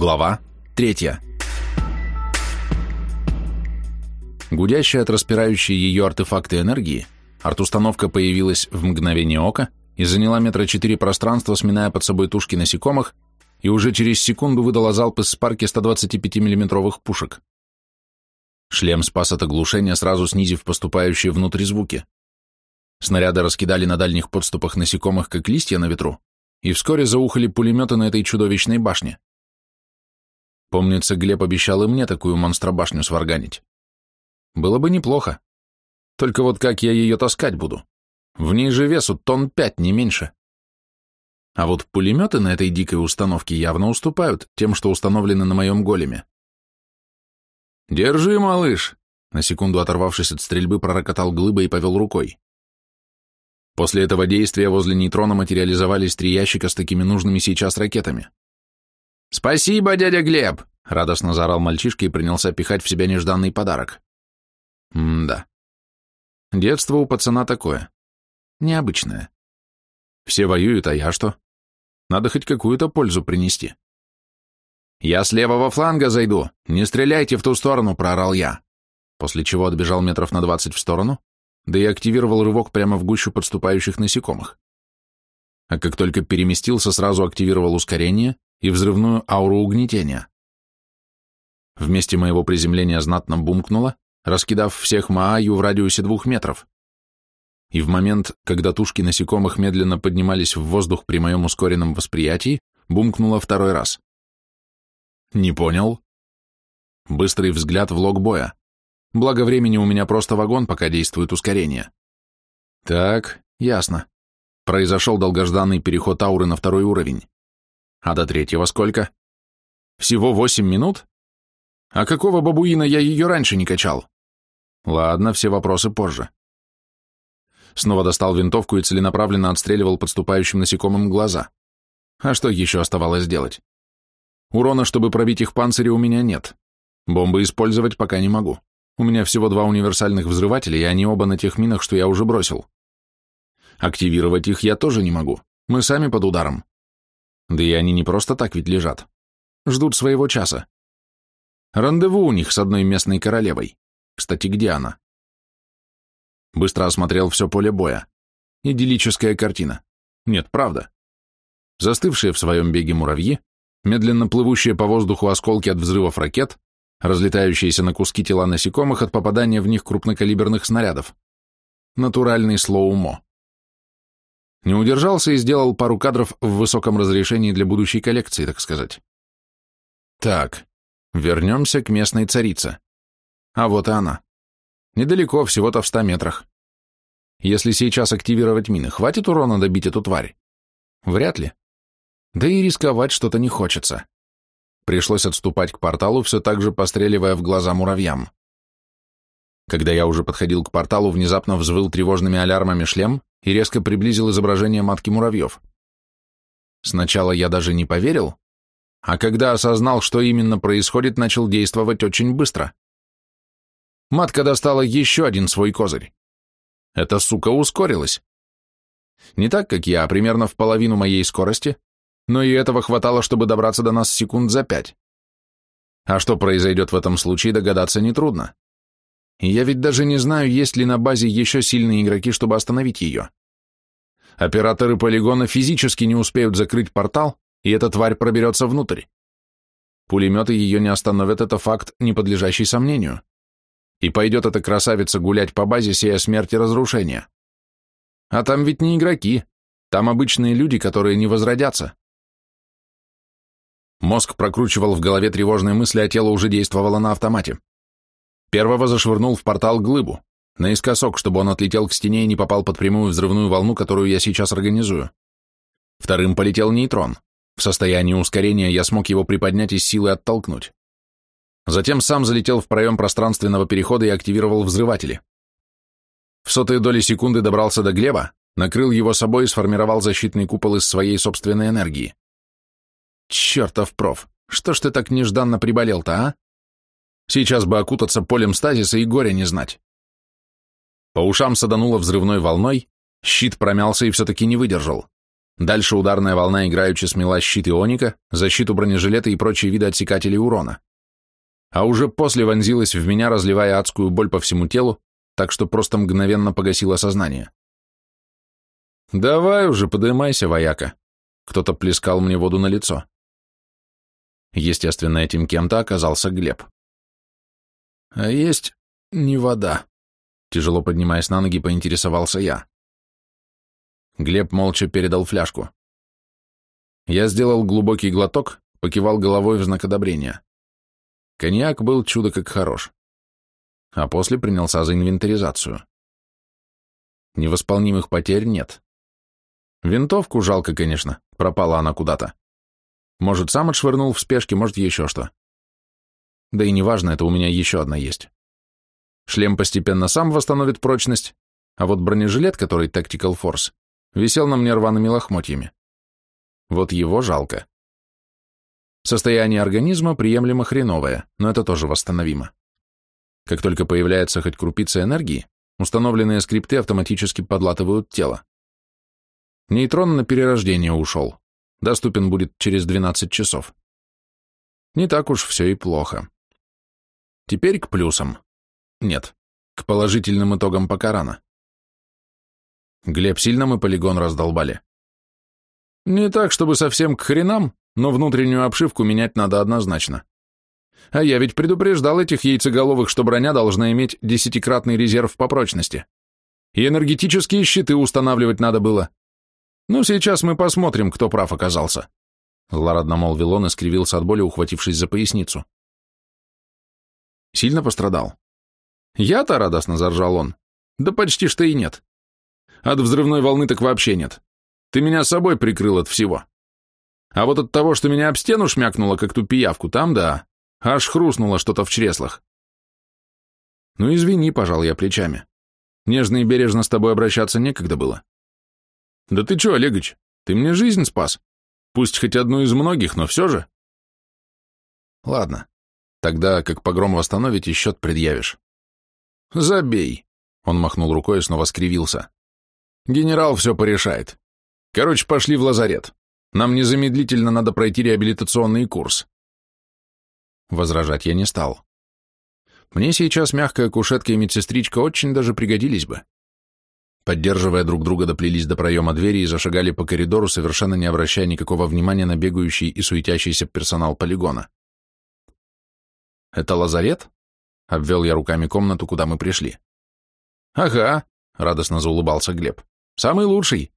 Глава третья. Гудящая от распирающей ее артефакты энергии, арт-установка появилась в мгновение ока и заняла метра четыре пространства, сминая под собой тушки насекомых, и уже через секунду выдала залп из спарки 125 миллиметровых пушек. Шлем спас от оглушения, сразу снизив поступающие внутрь звуки. Снаряды раскидали на дальних подступах насекомых, как листья на ветру, и вскоре заухали пулеметы на этой чудовищной башне. Помнится, Глеб обещал и мне такую монстробашню сварганить. Было бы неплохо. Только вот как я ее таскать буду? В ней же весу тонн пять, не меньше. А вот пулеметы на этой дикой установке явно уступают тем, что установлены на моем големе. «Держи, малыш!» На секунду оторвавшись от стрельбы, пророкотал глыба и повел рукой. После этого действия возле нейтрона материализовались три ящика с такими нужными сейчас ракетами. «Спасибо, дядя Глеб!» — радостно заорал мальчишка и принялся пихать в себя нежданный подарок. М-да. Детство у пацана такое. Необычное. Все воюют, а я что? Надо хоть какую-то пользу принести. «Я с левого фланга зайду! Не стреляйте в ту сторону!» — проорал я. После чего отбежал метров на двадцать в сторону, да и активировал рывок прямо в гущу подступающих насекомых. А как только переместился, сразу активировал ускорение и взрывную ауру угнетения. В месте моего приземления знатно бумкнуло, раскидав всех Мааю в радиусе двух метров. И в момент, когда тушки насекомых медленно поднимались в воздух при моем ускоренном восприятии, бумкнуло второй раз. Не понял. Быстрый взгляд в лог боя. Благо времени у меня просто вагон, пока действует ускорение. Так, ясно. Произошел долгожданный переход ауры на второй уровень. А до третьего сколько? Всего восемь минут? А какого бабуина я ее раньше не качал? Ладно, все вопросы позже. Снова достал винтовку и целенаправленно отстреливал подступающим насекомым глаза. А что еще оставалось делать? Урона, чтобы пробить их панцири, у меня нет. Бомбы использовать пока не могу. У меня всего два универсальных взрывателя, и они оба на тех минах, что я уже бросил. Активировать их я тоже не могу. Мы сами под ударом. Да и они не просто так ведь лежат. Ждут своего часа. Рандеву у них с одной местной королевой. Кстати, где она? Быстро осмотрел все поле боя. Идиллическая картина. Нет, правда. Застывшие в своем беге муравьи, медленно плывущие по воздуху осколки от взрывов ракет, разлетающиеся на куски тела насекомых от попадания в них крупнокалиберных снарядов. Натуральный слоумо. Не удержался и сделал пару кадров в высоком разрешении для будущей коллекции, так сказать. Так, вернемся к местной царице. А вот и она. Недалеко, всего-то в ста метрах. Если сейчас активировать мины, хватит урона добить эту тварь? Вряд ли. Да и рисковать что-то не хочется. Пришлось отступать к порталу, все так же постреливая в глаза муравьям. Когда я уже подходил к порталу, внезапно взвыл тревожными алярмами шлем и резко приблизил изображение матки муравьев. Сначала я даже не поверил, а когда осознал, что именно происходит, начал действовать очень быстро. Матка достала еще один свой козырь. Эта сука ускорилась. Не так, как я, а примерно в половину моей скорости, но и этого хватало, чтобы добраться до нас секунд за пять. А что произойдет в этом случае, догадаться нетрудно. И я ведь даже не знаю, есть ли на базе еще сильные игроки, чтобы остановить ее. Операторы полигона физически не успеют закрыть портал, и эта тварь проберется внутрь. Пулеметы ее не остановят, это факт, не подлежащий сомнению. И пойдет эта красавица гулять по базе, сея смерти разрушения. А там ведь не игроки, там обычные люди, которые не возродятся. Мозг прокручивал в голове тревожные мысли, а тело уже действовало на автомате. Первого зашвырнул в портал глыбу, наискосок, чтобы он отлетел к стене и не попал под прямую взрывную волну, которую я сейчас организую. Вторым полетел нейтрон. В состоянии ускорения я смог его приподнять и с силы оттолкнуть. Затем сам залетел в проем пространственного перехода и активировал взрыватели. В сотые доли секунды добрался до Глеба, накрыл его собой и сформировал защитный купол из своей собственной энергии. Чертов проф, что ж ты так нежданно приболел-то, а? Сейчас бы окутаться полем стазиса и горя не знать. По ушам садануло взрывной волной, щит промялся и все-таки не выдержал. Дальше ударная волна играючи смела щит ионика, защиту бронежилета и прочие виды отсекателей урона. А уже после вонзилась в меня, разливая адскую боль по всему телу, так что просто мгновенно погасило сознание. «Давай уже, подымайся, вояка!» Кто-то плескал мне воду на лицо. Естественно, этим кем-то оказался Глеб. «А есть не вода», — тяжело поднимаясь на ноги, поинтересовался я. Глеб молча передал фляжку. Я сделал глубокий глоток, покивал головой в знак одобрения. Коньяк был чудо как хорош. А после принялся за инвентаризацию. Невосполнимых потерь нет. Винтовку жалко, конечно, пропала она куда-то. Может, сам отшвырнул в спешке, может, еще что. Да и неважно, это у меня еще одна есть. Шлем постепенно сам восстановит прочность, а вот бронежилет, который Tactical Force, висел на мне рваными лохмотьями. Вот его жалко. Состояние организма приемлемо хреновое, но это тоже восстановимо. Как только появляется хоть крупица энергии, установленные скрипты автоматически подлатывают тело. Нейтрон на перерождение ушел. Доступен будет через 12 часов. Не так уж все и плохо. Теперь к плюсам. Нет, к положительным итогам пока рано. Глеб, сильно мы полигон раздолбали? Не так, чтобы совсем к хренам, но внутреннюю обшивку менять надо однозначно. А я ведь предупреждал этих яйцеголовых, что броня должна иметь десятикратный резерв по прочности. И энергетические щиты устанавливать надо было. Ну, сейчас мы посмотрим, кто прав оказался. Злорадно молвил он и скривился от боли, ухватившись за поясницу. Сильно пострадал? Я-то радостно заржал он. Да почти что и нет. От взрывной волны так вообще нет. Ты меня собой прикрыл от всего. А вот от того, что меня об стену шмякнуло, как ту пиявку, там да, аж хрустнуло что-то в чреслах. Ну извини, пожал я плечами. Нежно и бережно с тобой обращаться некогда было. Да ты чё, Олегович, ты мне жизнь спас. Пусть хоть одну из многих, но все же. Ладно, тогда, как погром восстановите, счет предъявишь. Забей. Он махнул рукой и снова скривился. Генерал все порешает. Короче, пошли в лазарет. Нам незамедлительно надо пройти реабилитационный курс. Возражать я не стал. Мне сейчас мягкая кушетка и медсестричка очень даже пригодились бы. Поддерживая друг друга, доплелись до проема двери и зашагали по коридору, совершенно не обращая никакого внимания на бегающий и суетящийся персонал полигона. «Это лазарет?» — обвел я руками комнату, куда мы пришли. «Ага», — радостно заулыбался Глеб. «Самый лучший.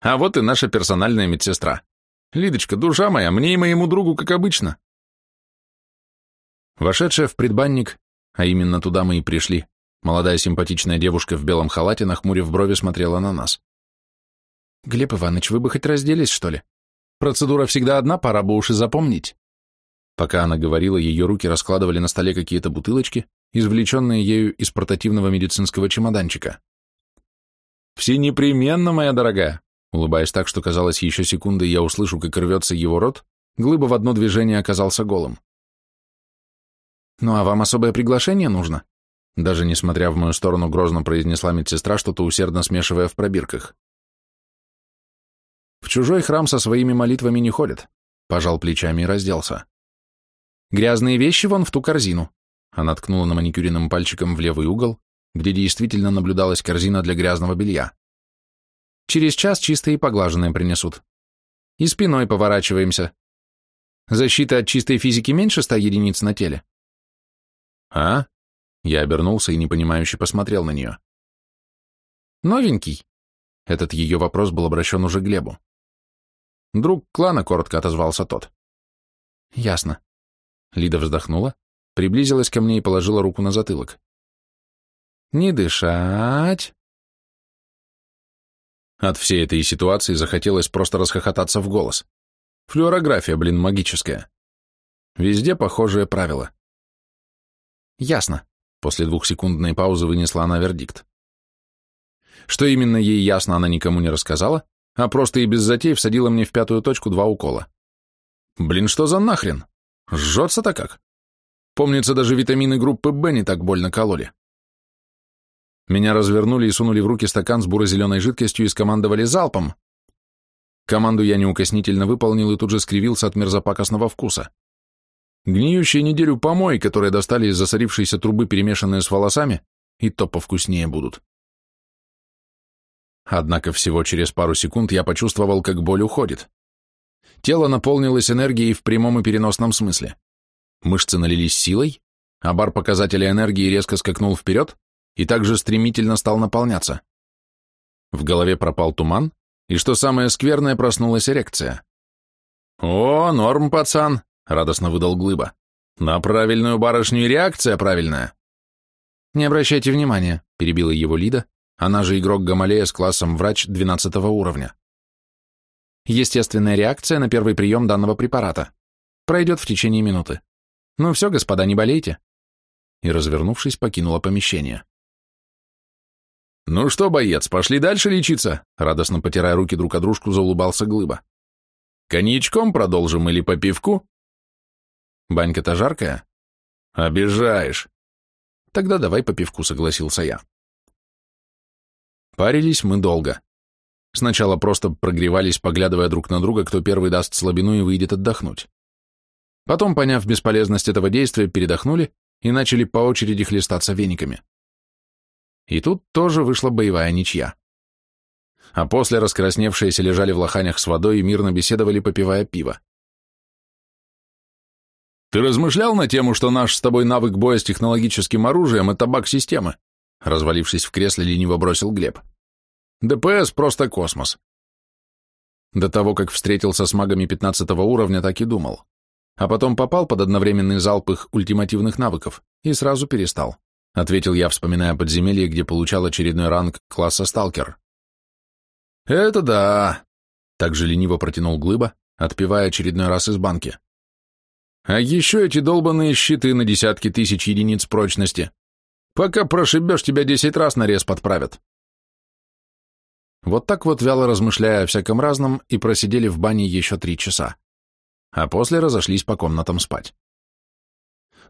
А вот и наша персональная медсестра. Лидочка, душа моя, мне и моему другу, как обычно. Вошедшая в предбанник, а именно туда мы и пришли, молодая симпатичная девушка в белом халате, нахмурив брови, смотрела на нас. «Глеб Иванович, вы бы хоть разделись, что ли? Процедура всегда одна, пора бы уж и запомнить». Пока она говорила, ее руки раскладывали на столе какие-то бутылочки, извлеченные ею из портативного медицинского чемоданчика. «Все непременно, моя дорогая!» Улыбаясь так, что казалось еще секунды, я услышу, как рвется его рот, глыба в одно движение оказался голым. «Ну а вам особое приглашение нужно?» Даже несмотря в мою сторону, грозно произнесла медсестра, что-то усердно смешивая в пробирках. «В чужой храм со своими молитвами не ходят», — пожал плечами и разделся. «Грязные вещи вон в ту корзину», — она ткнула на маникюренным пальчиком в левый угол, где действительно наблюдалась корзина для грязного белья. Через час чистые и поглаженные принесут. И спиной поворачиваемся. Защита от чистой физики меньше ста единиц на теле. А? Я обернулся и непонимающе посмотрел на нее. Новенький. Этот ее вопрос был обращен уже Глебу. Друг клана, коротко отозвался тот. Ясно. Лида вздохнула, приблизилась ко мне и положила руку на затылок. Не дышать. От всей этой ситуации захотелось просто расхохотаться в голос. Флюорография, блин, магическая. Везде похожее правило. Ясно. После двухсекундной паузы вынесла она вердикт. Что именно ей ясно, она никому не рассказала, а просто и без затей всадила мне в пятую точку два укола. Блин, что за нахрен? Жжется-то как? Помнится, даже витамины группы В не так больно кололи. Меня развернули и сунули в руки стакан с буро-зеленой жидкостью и скомандовали залпом. Команду я неукоснительно выполнил и тут же скривился от мерзопакостного вкуса. Гниющие неделю помой, которые достали из засорившейся трубы, перемешанные с волосами, и то повкуснее будут. Однако всего через пару секунд я почувствовал, как боль уходит. Тело наполнилось энергией в прямом и переносном смысле. Мышцы налились силой, а бар показателя энергии резко скакнул вперед и также стремительно стал наполняться. В голове пропал туман, и, что самое скверное, проснулась эрекция. «О, норм, пацан!» — радостно выдал Глыба. «На правильную барышню реакция правильная!» «Не обращайте внимания», — перебила его Лида, она же игрок Гамалея с классом врач 12 уровня. Естественная реакция на первый прием данного препарата. Пройдет в течение минуты. Ну все, господа, не болейте. И, развернувшись, покинула помещение. «Ну что, боец, пошли дальше лечиться?» Радостно потирая руки друг о дружку, заулыбался Глыба. «Коньячком продолжим или по пивку?» «Банька-то жаркая?» «Обижаешь!» «Тогда давай по пивку», — согласился я. Парились мы долго. Сначала просто прогревались, поглядывая друг на друга, кто первый даст слабину и выйдет отдохнуть. Потом, поняв бесполезность этого действия, передохнули и начали по очереди хлестаться вениками. И тут тоже вышла боевая ничья. А после раскрасневшиеся лежали в лоханях с водой и мирно беседовали, попивая пиво. «Ты размышлял на тему, что наш с тобой навык боя с технологическим оружием — это баг системы?» Развалившись в кресле, лениво бросил Глеб. ДПС просто космос. До того, как встретился с магами 15 уровня, так и думал. А потом попал под одновременный залп их ультимативных навыков и сразу перестал, ответил я, вспоминая подземелье, где получал очередной ранг класса сталкер. Это да, также лениво протянул Глыба, отпивая очередной раз из банки. А еще эти долбанные щиты на десятки тысяч единиц прочности. Пока прошибешь, тебя десять раз на рез подправят. Вот так вот вяло размышляя о всяком разном и просидели в бане еще три часа. А после разошлись по комнатам спать.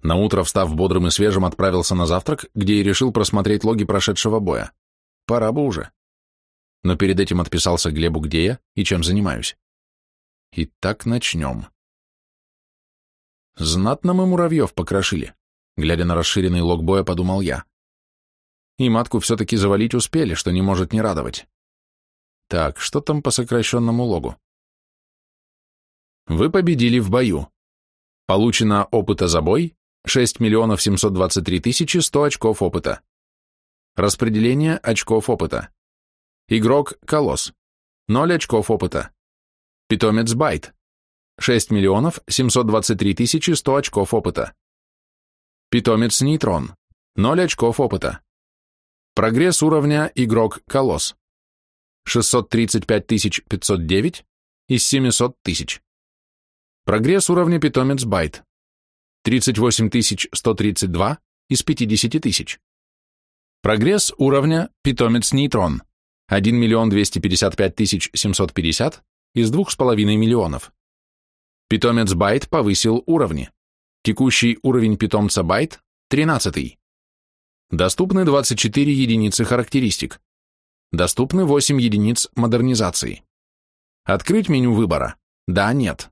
Наутро, встав бодрым и свежим, отправился на завтрак, где и решил просмотреть логи прошедшего боя. Пора бы уже. Но перед этим отписался Глебу, где я и чем занимаюсь. Итак, начнем. Знатно мы муравьев покрошили. Глядя на расширенный лог боя, подумал я. И матку все-таки завалить успели, что не может не радовать. Так, что там по сокращенному логу? Вы победили в бою. Получено опыта за бой 6 миллионов 723 тысячи 100 очков опыта. Распределение очков опыта. Игрок Колосс. 0 очков опыта. Питомец Байт. 6 миллионов 723 тысячи 100 очков опыта. Питомец Нейтрон. 0 очков опыта. Прогресс уровня Игрок Колосс. 635 509 из 700 тысяч. Прогресс уровня питомец байт 38 132 из 50 тысяч. Прогресс уровня питомец нейтрон 1 миллион 255 750 из 2,5 миллионов. Питомец байт повысил уровни. Текущий уровень питомца байт 13. Доступны 24 единицы характеристик. Доступны 8 единиц модернизации. Открыть меню выбора. Да, нет.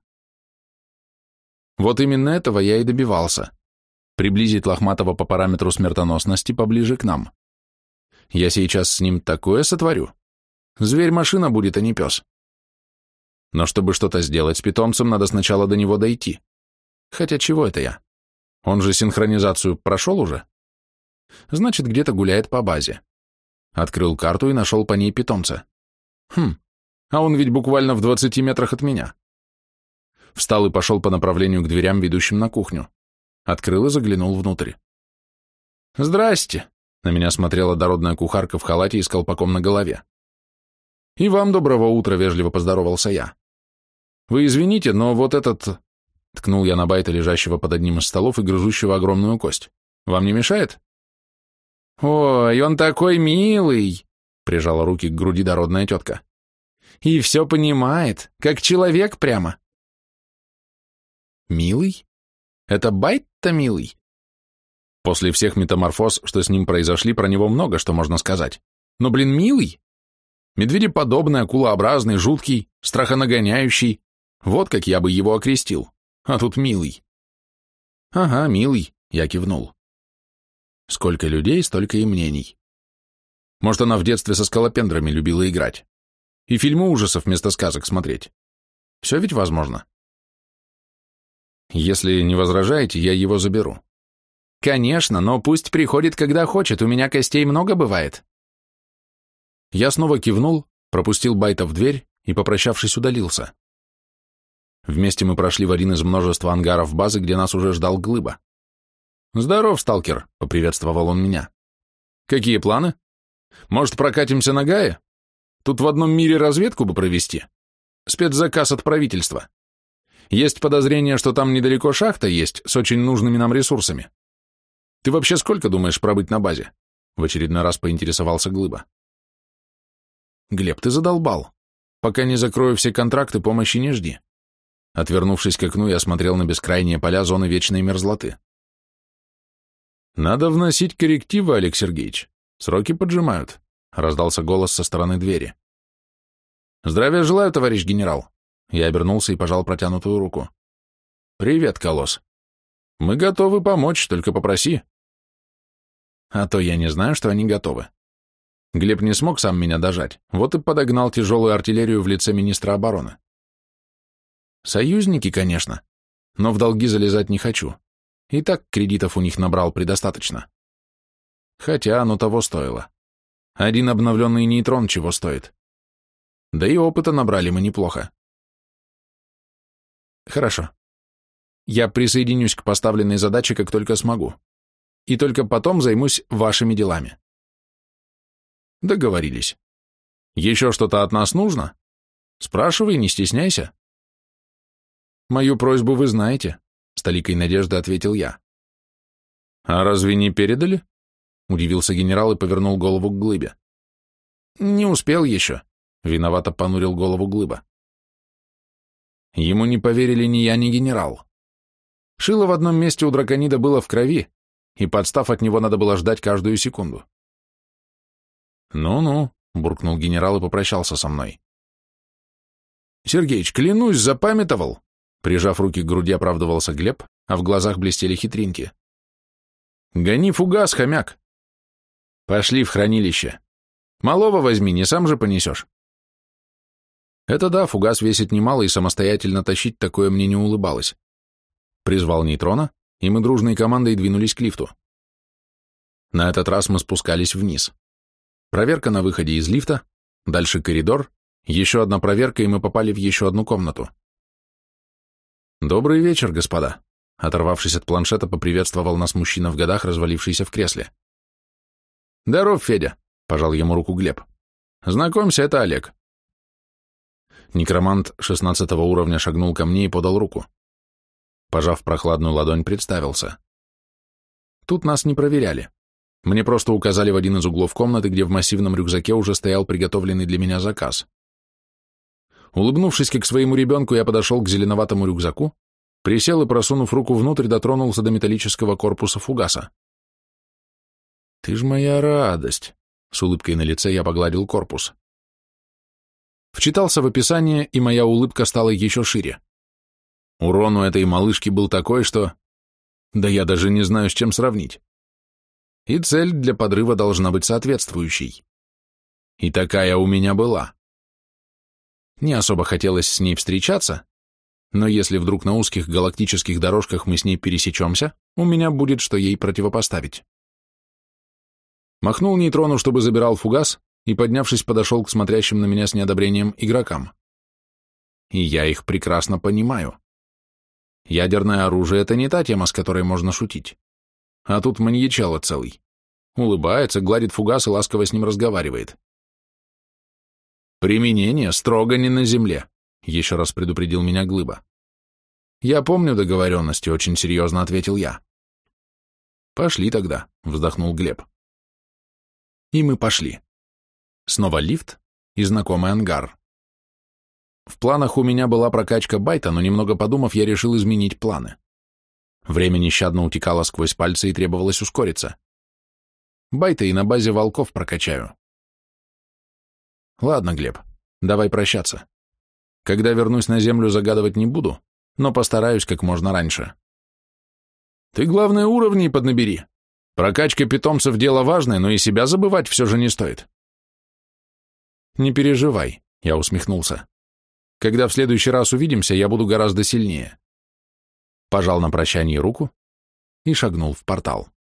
Вот именно этого я и добивался. Приблизить Лохматова по параметру смертоносности поближе к нам. Я сейчас с ним такое сотворю. Зверь-машина будет, а не пес. Но чтобы что-то сделать с питомцем, надо сначала до него дойти. Хотя чего это я? Он же синхронизацию прошел уже? Значит, где-то гуляет по базе. Открыл карту и нашел по ней питомца. Хм, а он ведь буквально в двадцати метрах от меня. Встал и пошел по направлению к дверям, ведущим на кухню. Открыл и заглянул внутрь. «Здрасте!» — на меня смотрела дородная кухарка в халате и с колпаком на голове. «И вам доброго утра!» — вежливо поздоровался я. «Вы извините, но вот этот...» — ткнул я на байта, лежащего под одним из столов и грызущего огромную кость. «Вам не мешает?» «Ой, он такой милый!» — прижала руки к груди дородная тетка. «И все понимает, как человек прямо». «Милый? Это Байт-то милый?» После всех метаморфоз, что с ним произошли, про него много что можно сказать. Но, блин, милый? Медведеподобный, акулообразный, жуткий, страхонагоняющий. Вот как я бы его окрестил. А тут милый. Ага, милый, я кивнул. Сколько людей, столько и мнений. Может, она в детстве со скалопендрами любила играть. И фильмы ужасов вместо сказок смотреть. Все ведь возможно. Если не возражаете, я его заберу. Конечно, но пусть приходит, когда хочет, у меня костей много бывает. Я снова кивнул, пропустил Байта в дверь и, попрощавшись, удалился. Вместе мы прошли в один из множества ангаров базы, где нас уже ждал Глыба. «Здоров, сталкер», — поприветствовал он меня. «Какие планы? Может, прокатимся на Гае? Тут в одном мире разведку бы провести. Спецзаказ от правительства. Есть подозрение, что там недалеко шахта есть с очень нужными нам ресурсами. Ты вообще сколько думаешь пробыть на базе?» В очередной раз поинтересовался Глыба. «Глеб, ты задолбал. Пока не закрою все контракты, помощи не жди». Отвернувшись к окну, я смотрел на бескрайние поля зоны вечной мерзлоты. «Надо вносить коррективы, Олег Сергеевич. Сроки поджимают», — раздался голос со стороны двери. «Здравия желаю, товарищ генерал». Я обернулся и пожал протянутую руку. «Привет, Колосс. Мы готовы помочь, только попроси». А то я не знаю, что они готовы. Глеб не смог сам меня дожать, вот и подогнал тяжелую артиллерию в лице министра обороны. Союзники, конечно, но в долги залезать не хочу. И так кредитов у них набрал предостаточно. Хотя оно того стоило. Один обновленный нейтрон чего стоит. Да и опыта набрали мы неплохо. Хорошо. Я присоединюсь к поставленной задаче, как только смогу. И только потом займусь вашими делами. Договорились. Еще что-то от нас нужно? Спрашивай, не стесняйся. Мою просьбу вы знаете, с толикой надежды ответил я. А разве не передали? Удивился генерал и повернул голову к глыбе. Не успел еще, виновато понурил голову глыба. Ему не поверили ни я, ни генерал. Шило в одном месте у драконида было в крови, и подстав от него надо было ждать каждую секунду. «Ну-ну», — буркнул генерал и попрощался со мной. «Сергеич, клянусь, запамятовал!» Прижав руки к груди, оправдывался Глеб, а в глазах блестели хитринки. «Гони фугас, хомяк!» «Пошли в хранилище. Малого возьми, не сам же понесешь». Это да, фугас весит немало, и самостоятельно тащить такое мне не улыбалось. Призвал нейтрона, и мы дружной командой двинулись к лифту. На этот раз мы спускались вниз. Проверка на выходе из лифта, дальше коридор, еще одна проверка, и мы попали в еще одну комнату. «Добрый вечер, господа», — оторвавшись от планшета, поприветствовал нас мужчина в годах, развалившийся в кресле. «Здоров, Федя», — пожал ему руку Глеб. «Знакомься, это Олег». Некромант шестнадцатого уровня шагнул ко мне и подал руку. Пожав прохладную ладонь, представился. Тут нас не проверяли. Мне просто указали в один из углов комнаты, где в массивном рюкзаке уже стоял приготовленный для меня заказ. Улыбнувшись как своему ребенку, я подошел к зеленоватому рюкзаку, присел и, просунув руку внутрь, дотронулся до металлического корпуса фугаса. «Ты ж моя радость!» — с улыбкой на лице я погладил корпус. Вчитался в описание, и моя улыбка стала еще шире. Урон у этой малышки был такой, что... Да я даже не знаю, с чем сравнить и цель для подрыва должна быть соответствующей. И такая у меня была. Не особо хотелось с ней встречаться, но если вдруг на узких галактических дорожках мы с ней пересечемся, у меня будет что ей противопоставить. Махнул нейтрону, чтобы забирал фугас, и, поднявшись, подошел к смотрящим на меня с неодобрением игрокам. И я их прекрасно понимаю. Ядерное оружие — это не та тема, с которой можно шутить. А тут маньячало целый. Улыбается, гладит фугас и ласково с ним разговаривает. «Применение строго не на земле», — еще раз предупредил меня Глыба. «Я помню договоренности», — очень серьезно ответил я. «Пошли тогда», — вздохнул Глеб. И мы пошли. Снова лифт и знакомый ангар. В планах у меня была прокачка байта, но немного подумав, я решил изменить планы. Время нещадно утекало сквозь пальцы и требовалось ускориться. Байта и на базе волков прокачаю. Ладно, Глеб, давай прощаться. Когда вернусь на землю, загадывать не буду, но постараюсь как можно раньше. Ты, главное, уровни поднабери. Прокачка питомцев – дело важное, но и себя забывать все же не стоит. Не переживай, я усмехнулся. Когда в следующий раз увидимся, я буду гораздо сильнее. Пожал на прощание руку и шагнул в портал.